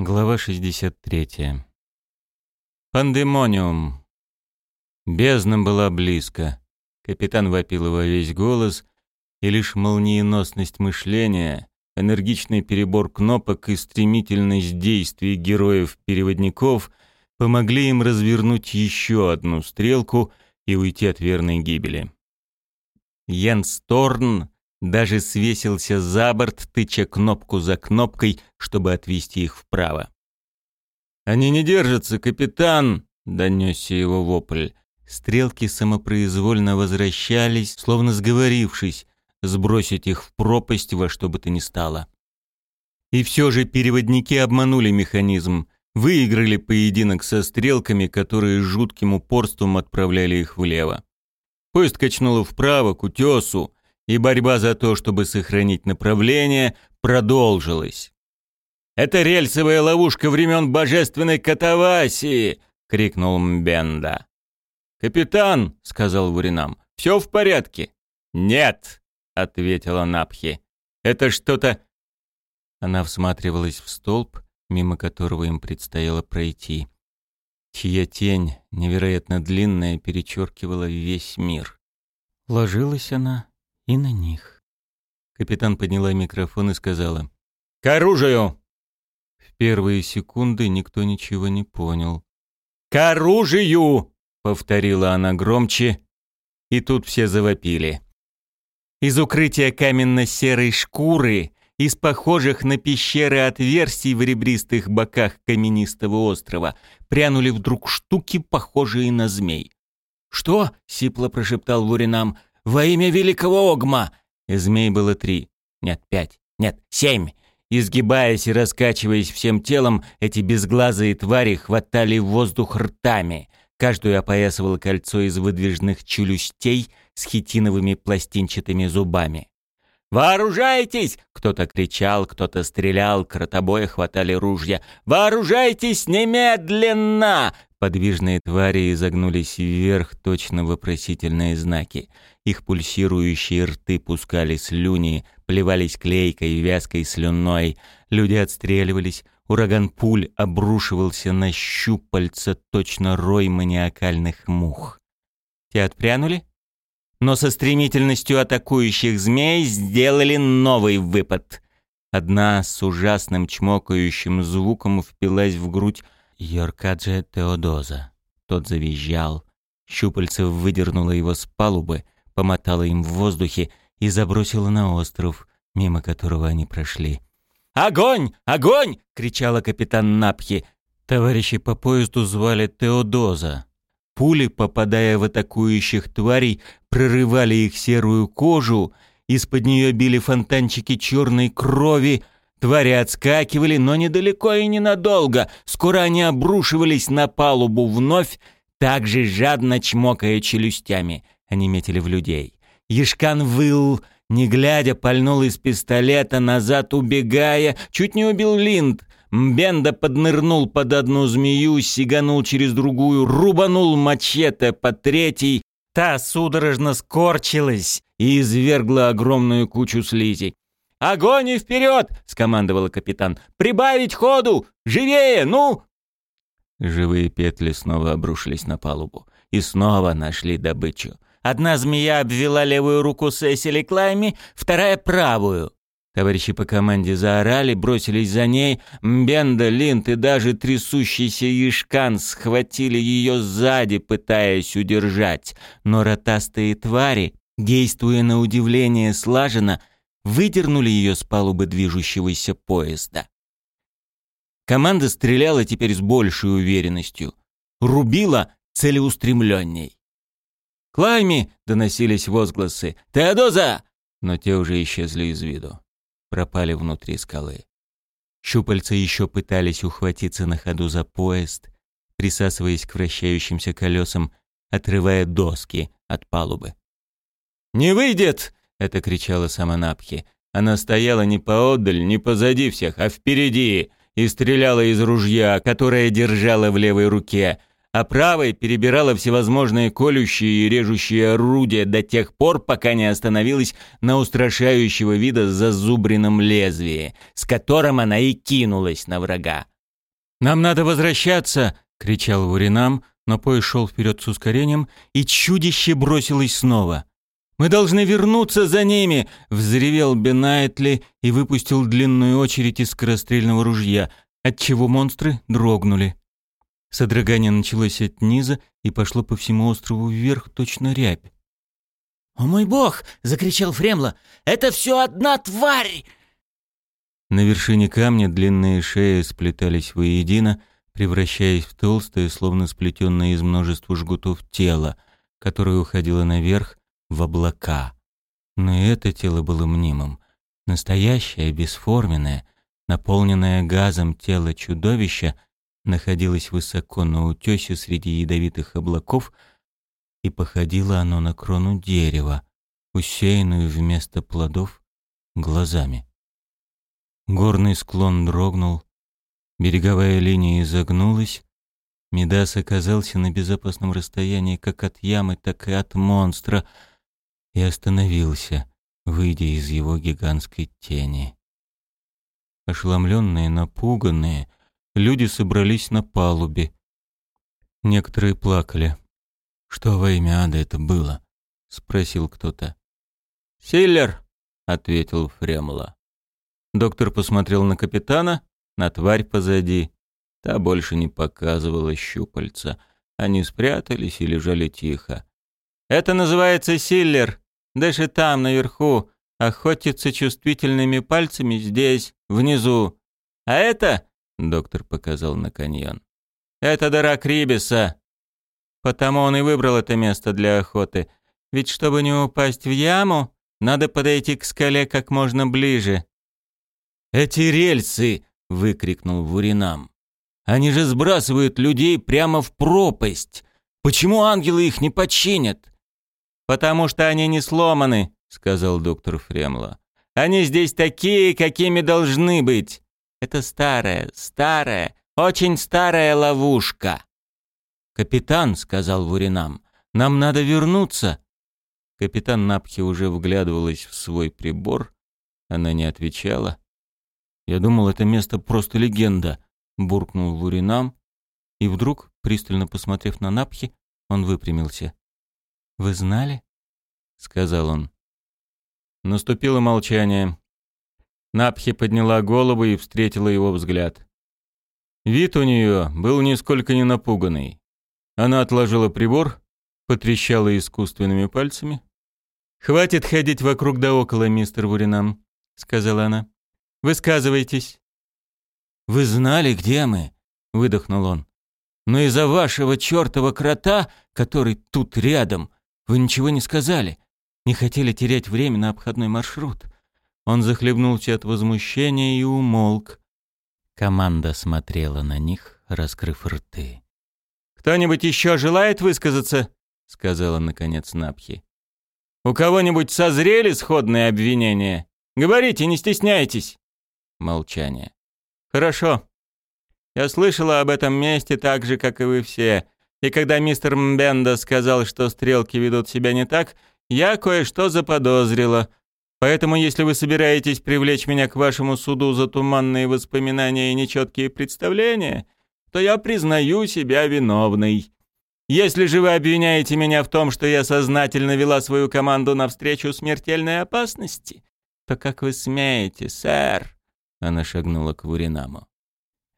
Глава 63. Пандемониум. Бездна была близко. Капитан вопил во весь голос, и лишь молниеносность мышления, энергичный перебор кнопок и стремительность действий героев-переводников помогли им развернуть еще одну стрелку и уйти от верной гибели. Йенс Торн даже свесился за борт, тыча кнопку за кнопкой, чтобы отвести их вправо. «Они не держатся, капитан!» — донесся его вопль. Стрелки самопроизвольно возвращались, словно сговорившись, сбросить их в пропасть во что бы то ни стало. И все же переводники обманули механизм, выиграли поединок со стрелками, которые жутким упорством отправляли их влево. Поезд качнуло вправо, к утесу, и борьба за то, чтобы сохранить направление, продолжилась. «Это рельсовая ловушка времен божественной катавасии!» — крикнул Мбенда. «Капитан!» — сказал Вуринам. «Все в порядке?» «Нет!» — ответила Напхи. «Это что-то...» Она всматривалась в столб, мимо которого им предстояло пройти, чья тень, невероятно длинная, перечеркивала весь мир. Ложилась она и на них. Капитан подняла микрофон и сказала «К оружию!» В первые секунды никто ничего не понял. «К оружию!» — повторила она громче, и тут все завопили. Из укрытия каменно-серой шкуры, из похожих на пещеры отверстий в ребристых боках каменистого острова, прянули вдруг штуки, похожие на змей. «Что?» — сипло прошептал Вуринам. «Во имя великого Огма!» И змей было три. Нет, пять. Нет, семь. Изгибаясь и раскачиваясь всем телом, эти безглазые твари хватали воздух ртами. Каждую опоясывало кольцо из выдвижных челюстей с хитиновыми пластинчатыми зубами. «Вооружайтесь!» — кто-то кричал, кто-то стрелял, кротобоя хватали ружья. «Вооружайтесь немедленно!» Подвижные твари изогнулись вверх, точно вопросительные знаки. Их пульсирующие рты пускали слюни, плевались клейкой, вязкой слюной. Люди отстреливались, ураган пуль обрушивался на щупальца, точно рой маниакальных мух. Те отпрянули, но со стремительностью атакующих змей сделали новый выпад. Одна с ужасным чмокающим звуком впилась в грудь Йоркадже Теодоза. Тот завизжал. Щупальце выдернуло его с палубы, помотало им в воздухе и забросило на остров, мимо которого они прошли. «Огонь! Огонь!» — кричала капитан Напхи. Товарищи по поезду звали Теодоза. Пули, попадая в атакующих тварей, прорывали их серую кожу, из-под нее били фонтанчики черной крови, Твари отскакивали, но недалеко и ненадолго. Скоро они обрушивались на палубу вновь, так же жадно чмокая челюстями. Они метили в людей. Ешкан выл, не глядя, пальнул из пистолета, назад убегая, чуть не убил Линд. Мбенда поднырнул под одну змею, сиганул через другую, рубанул мачете по третьей. Та судорожно скорчилась и извергла огромную кучу слизи. «Огонь и вперед!» — скомандовал капитан. «Прибавить ходу! Живее, ну!» Живые петли снова обрушились на палубу. И снова нашли добычу. Одна змея обвела левую руку Сесили Клайми, вторая — правую. Товарищи по команде заорали, бросились за ней. Мбенда, Линд и даже трясущийся Ишкан схватили ее сзади, пытаясь удержать. Но ротастые твари, действуя на удивление слаженно, — выдернули ее с палубы движущегося поезда. Команда стреляла теперь с большей уверенностью, рубила целеустремленней. «Клайми!» — доносились возгласы. «Теодоза!» Но те уже исчезли из виду. Пропали внутри скалы. Щупальца еще пытались ухватиться на ходу за поезд, присасываясь к вращающимся колесам, отрывая доски от палубы. «Не выйдет!» — это кричала сама Напхи. Она стояла не поодаль, не позади всех, а впереди и стреляла из ружья, которое держала в левой руке, а правой перебирала всевозможные колющие и режущие орудия до тех пор, пока не остановилась на устрашающего вида зазубренном лезвии, с которым она и кинулась на врага. «Нам надо возвращаться!» — кричал Вуринам, но поезд шел вперед с ускорением, и чудище бросилось снова. «Мы должны вернуться за ними!» — взревел Бенайтли и выпустил длинную очередь из скорострельного ружья, отчего монстры дрогнули. Содрогание началось от низа и пошло по всему острову вверх, точно рябь. «О мой бог!» — закричал Фремла. «Это все одна тварь!» На вершине камня длинные шеи сплетались воедино, превращаясь в толстое, словно сплетенное из множества жгутов тело, которое уходило наверх в облака. Но и это тело было мнимым. Настоящее, бесформенное, наполненное газом тело чудовища находилось высоко на утёсе среди ядовитых облаков, и походило оно на крону дерева, усеянную вместо плодов глазами. Горный склон дрогнул, береговая линия изогнулась, Медас оказался на безопасном расстоянии как от ямы, так и от монстра, и остановился, выйдя из его гигантской тени. Ошеломленные, напуганные, люди собрались на палубе. Некоторые плакали. «Что во имя ада это было?» — спросил кто-то. «Силлер», — ответил Фремла. Доктор посмотрел на капитана, на тварь позади. Та больше не показывала щупальца. Они спрятались и лежали тихо. «Это называется Силлер. Дышит там, наверху. Охотится чувствительными пальцами здесь, внизу. А это...» — доктор показал на каньон. «Это дыра Крибиса. Потому он и выбрал это место для охоты. Ведь чтобы не упасть в яму, надо подойти к скале как можно ближе. «Эти рельсы!» — выкрикнул Вуринам. «Они же сбрасывают людей прямо в пропасть! Почему ангелы их не починят?» «Потому что они не сломаны», — сказал доктор Фремло. «Они здесь такие, какими должны быть. Это старая, старая, очень старая ловушка». «Капитан», — сказал Вуринам, — «нам надо вернуться». Капитан Напхи уже вглядывалась в свой прибор. Она не отвечала. «Я думал, это место просто легенда», — буркнул Вуринам. И вдруг, пристально посмотрев на Напхи, он выпрямился. «Вы знали?» — сказал он. Наступило молчание. Напхи подняла голову и встретила его взгляд. Вид у нее был нисколько не напуганный. Она отложила прибор, потрещала искусственными пальцами. «Хватит ходить вокруг да около, мистер Вуринам», — сказала она. «Высказывайтесь». «Вы знали, где мы?» — выдохнул он. «Но из-за вашего чертова крота, который тут рядом, вы ничего не сказали. Не хотели терять время на обходной маршрут». Он захлебнулся от возмущения и умолк. Команда смотрела на них, раскрыв рты. «Кто-нибудь еще желает высказаться?» — сказала наконец Напхи. «У кого-нибудь созрели сходные обвинения? Говорите, не стесняйтесь!» Молчание. «Хорошо. Я слышала об этом месте так же, как и вы все. И когда мистер Мбенда сказал, что стрелки ведут себя не так, я кое-что заподозрила. Поэтому, если вы собираетесь привлечь меня к вашему суду за туманные воспоминания и нечеткие представления, то я признаю себя виновной. Если же вы обвиняете меня в том, что я сознательно вела свою команду навстречу смертельной опасности, то как вы смеете, сэр?» Она шагнула к Вуринаму.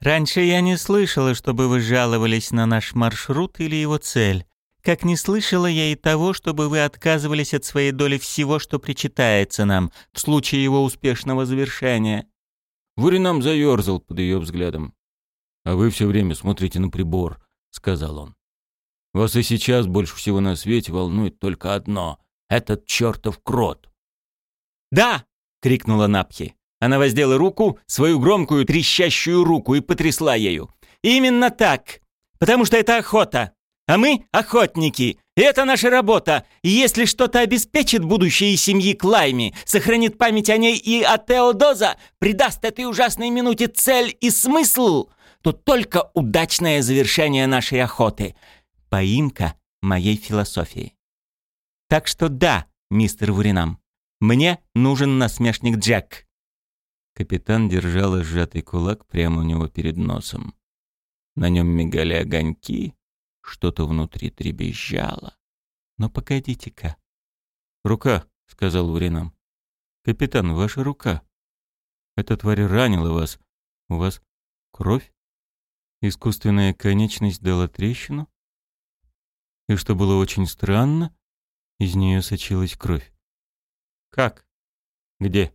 «Раньше я не слышала, чтобы вы жаловались на наш маршрут или его цель. Как не слышала я и того, чтобы вы отказывались от своей доли всего, что причитается нам, в случае его успешного завершения». Вуринам заерзал под ее взглядом. «А вы все время смотрите на прибор», — сказал он. «Вас и сейчас больше всего на свете волнует только одно — этот чертов крот». «Да!» — крикнула Напхи. Она воздела руку, свою громкую трещащую руку, и потрясла ею. «Именно так! Потому что это охота! А мы — охотники! И это наша работа! И если что-то обеспечит будущее семьи Клайми, сохранит память о ней и о Теодоза, придаст этой ужасной минуте цель и смысл, то только удачное завершение нашей охоты. Поимка моей философии. Так что да, мистер Вуринам, мне нужен насмешник Джек. Капитан держал сжатый кулак прямо у него перед носом. На нем мигали огоньки, что-то внутри требезжало. Но погодите-ка. «Рука», — сказал Уринам. «Капитан, ваша рука. Эта тварь ранила вас. У вас кровь? Искусственная конечность дала трещину? И что было очень странно, из нее сочилась кровь. Как? Где?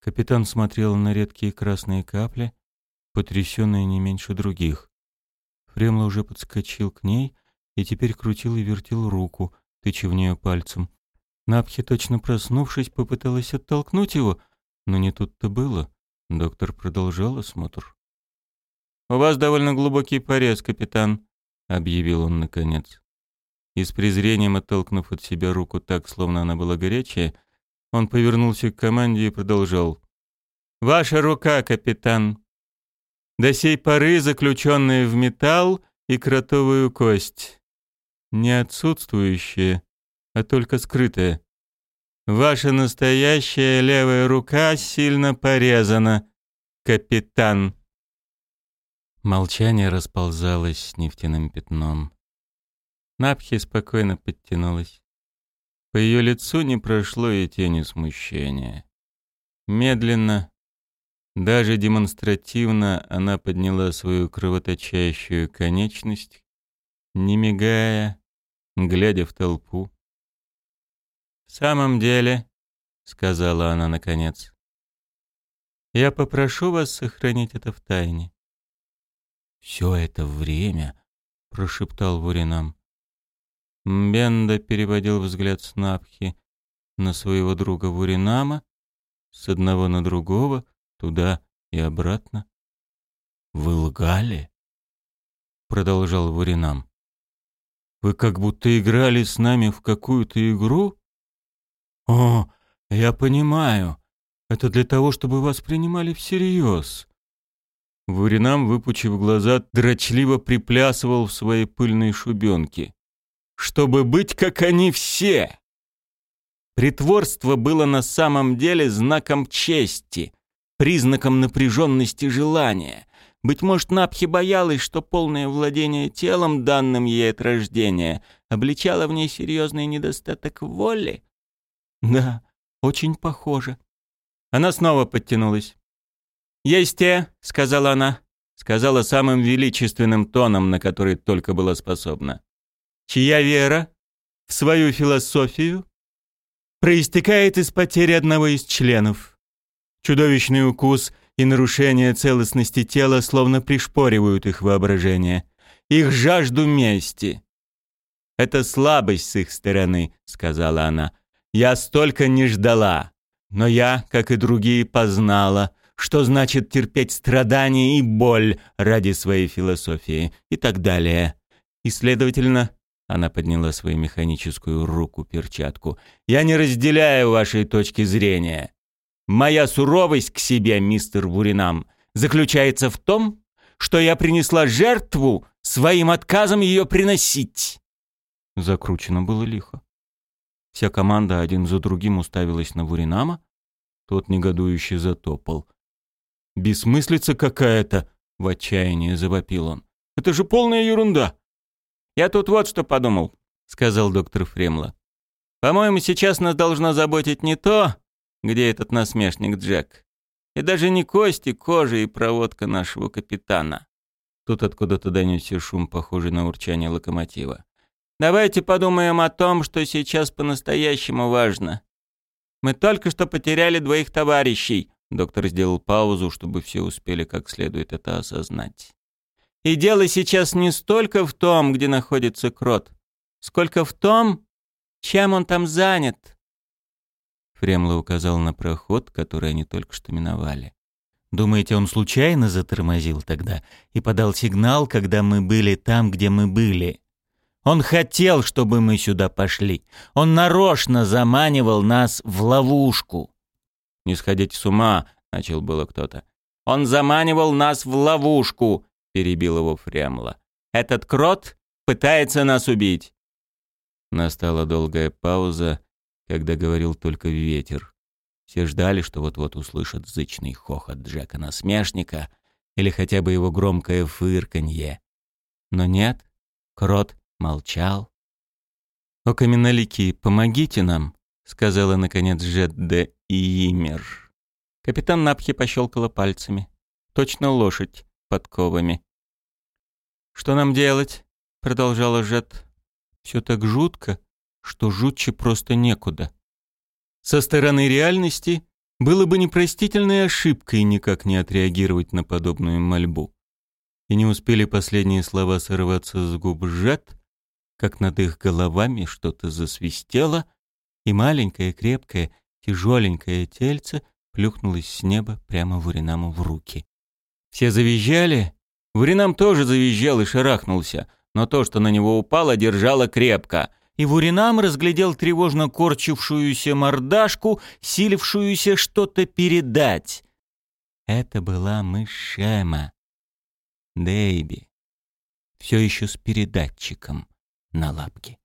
Капитан смотрел на редкие красные капли, потрясенные не меньше других. Фремла уже подскочил к ней и теперь крутил и вертел руку, тыча в нее пальцем. Напхи, точно проснувшись, попыталась оттолкнуть его, но не тут-то было. Доктор продолжал осмотр. «У вас довольно глубокий порез, капитан», — объявил он наконец. И с презрением оттолкнув от себя руку так, словно она была горячая, он повернулся к команде и продолжал. «Ваша рука, капитан. До сей поры заключенная в металл и кротовую кость. Не отсутствующая, а только скрытая. Ваша настоящая левая рука сильно порезана, капитан». Молчание расползалось нефтяным пятном. Напхи спокойно подтянулась. По ее лицу не прошло и тени смущения. Медленно, даже демонстративно она подняла свою кровоточащую конечность, не мигая, глядя в толпу. «В самом деле», — сказала она наконец, — «я попрошу вас сохранить это в тайне». «Все это время», — прошептал Вуринам. Мбенда переводил взгляд с Напхи на своего друга Вуринама, с одного на другого, туда и обратно. «Вы лгали?» — продолжал Вуринам. «Вы как будто играли с нами в какую-то игру?» «О, я понимаю. Это для того, чтобы вас принимали всерьез». Вуринам, выпучив глаза, дрочливо приплясывал в своей пыльной шубенке. «Чтобы быть, как они все!» Притворство было на самом деле знаком чести, признаком напряженности желания. Быть может, Напхи боялась, что полное владение телом, данным ей от рождения, обличало в ней серьезный недостаток воли? Да, очень похоже. Она снова подтянулась. «Есть те», — сказала она, сказала самым величественным тоном, на который только была способна, чья вера в свою философию проистекает из потери одного из членов. Чудовищный укус и нарушение целостности тела словно пришпоривают их воображение, их жажду мести. «Это слабость с их стороны», — сказала она. «Я столько не ждала, но я, как и другие, познала, что значит терпеть страдания и боль ради своей философии и так далее. И, следовательно, она подняла свою механическую руку-перчатку. «Я не разделяю вашей точки зрения. Моя суровость к себе, мистер Буринам, заключается в том, что я принесла жертву своим отказом ее приносить». Закручено было лихо. Вся команда один за другим уставилась на Буринама. Тот негодующе затопал. «Бессмыслица какая-то!» — в отчаянии завопил он. «Это же полная ерунда! «Я тут вот что подумал», — сказал доктор Фремла. «По-моему, сейчас нас должно заботить не то, где этот насмешник Джек, и даже не кости, кожа и проводка нашего капитана». Тут откуда-то донесся шум, похожий на урчание локомотива. «Давайте подумаем о том, что сейчас по-настоящему важно. Мы только что потеряли двоих товарищей». Доктор сделал паузу, чтобы все успели как следует это осознать. И дело сейчас не столько в том, где находится крот, сколько в том, чем он там занят. Фремло указал на проход, который они только что миновали. Думаете, он случайно затормозил тогда и подал сигнал, когда мы были там, где мы были? Он хотел, чтобы мы сюда пошли. Он нарочно заманивал нас в ловушку. «Не сходите с ума», — начал было кто-то. «Он заманивал нас в ловушку перебил его Фрямла. «Этот крот пытается нас убить!» Настала долгая пауза, когда говорил только ветер. Все ждали, что вот-вот услышат зычный хохот Джека-насмешника, или хотя бы его громкое фырканье. Но нет, крот молчал. «О, каменолики, помогите нам», — сказала, наконец, Жет де Иимер. Капитан Напхи пощелкала пальцами. «Точно лошадь подковами». «Что нам делать?» — продолжала Жет. «Все так жутко, что жутче просто некуда. Со стороны реальности было бы непростительной ошибкой никак не отреагировать на подобную мольбу. И не успели последние слова сорваться с губ Жет, как над их головами что-то засвистело, и маленькое, крепкое, тяжеленькое тельце плюхнулось с неба прямо Вуринаму в руки. Все завизжали. Вуринам тоже завизжал и шарахнулся, но то, что на него упало, держало крепко. И Вуринам разглядел тревожно корчившуюся мордашку, силившуюся что-то передать. Это была мышь Шема. Дейби. Все еще с передатчиком на лапке.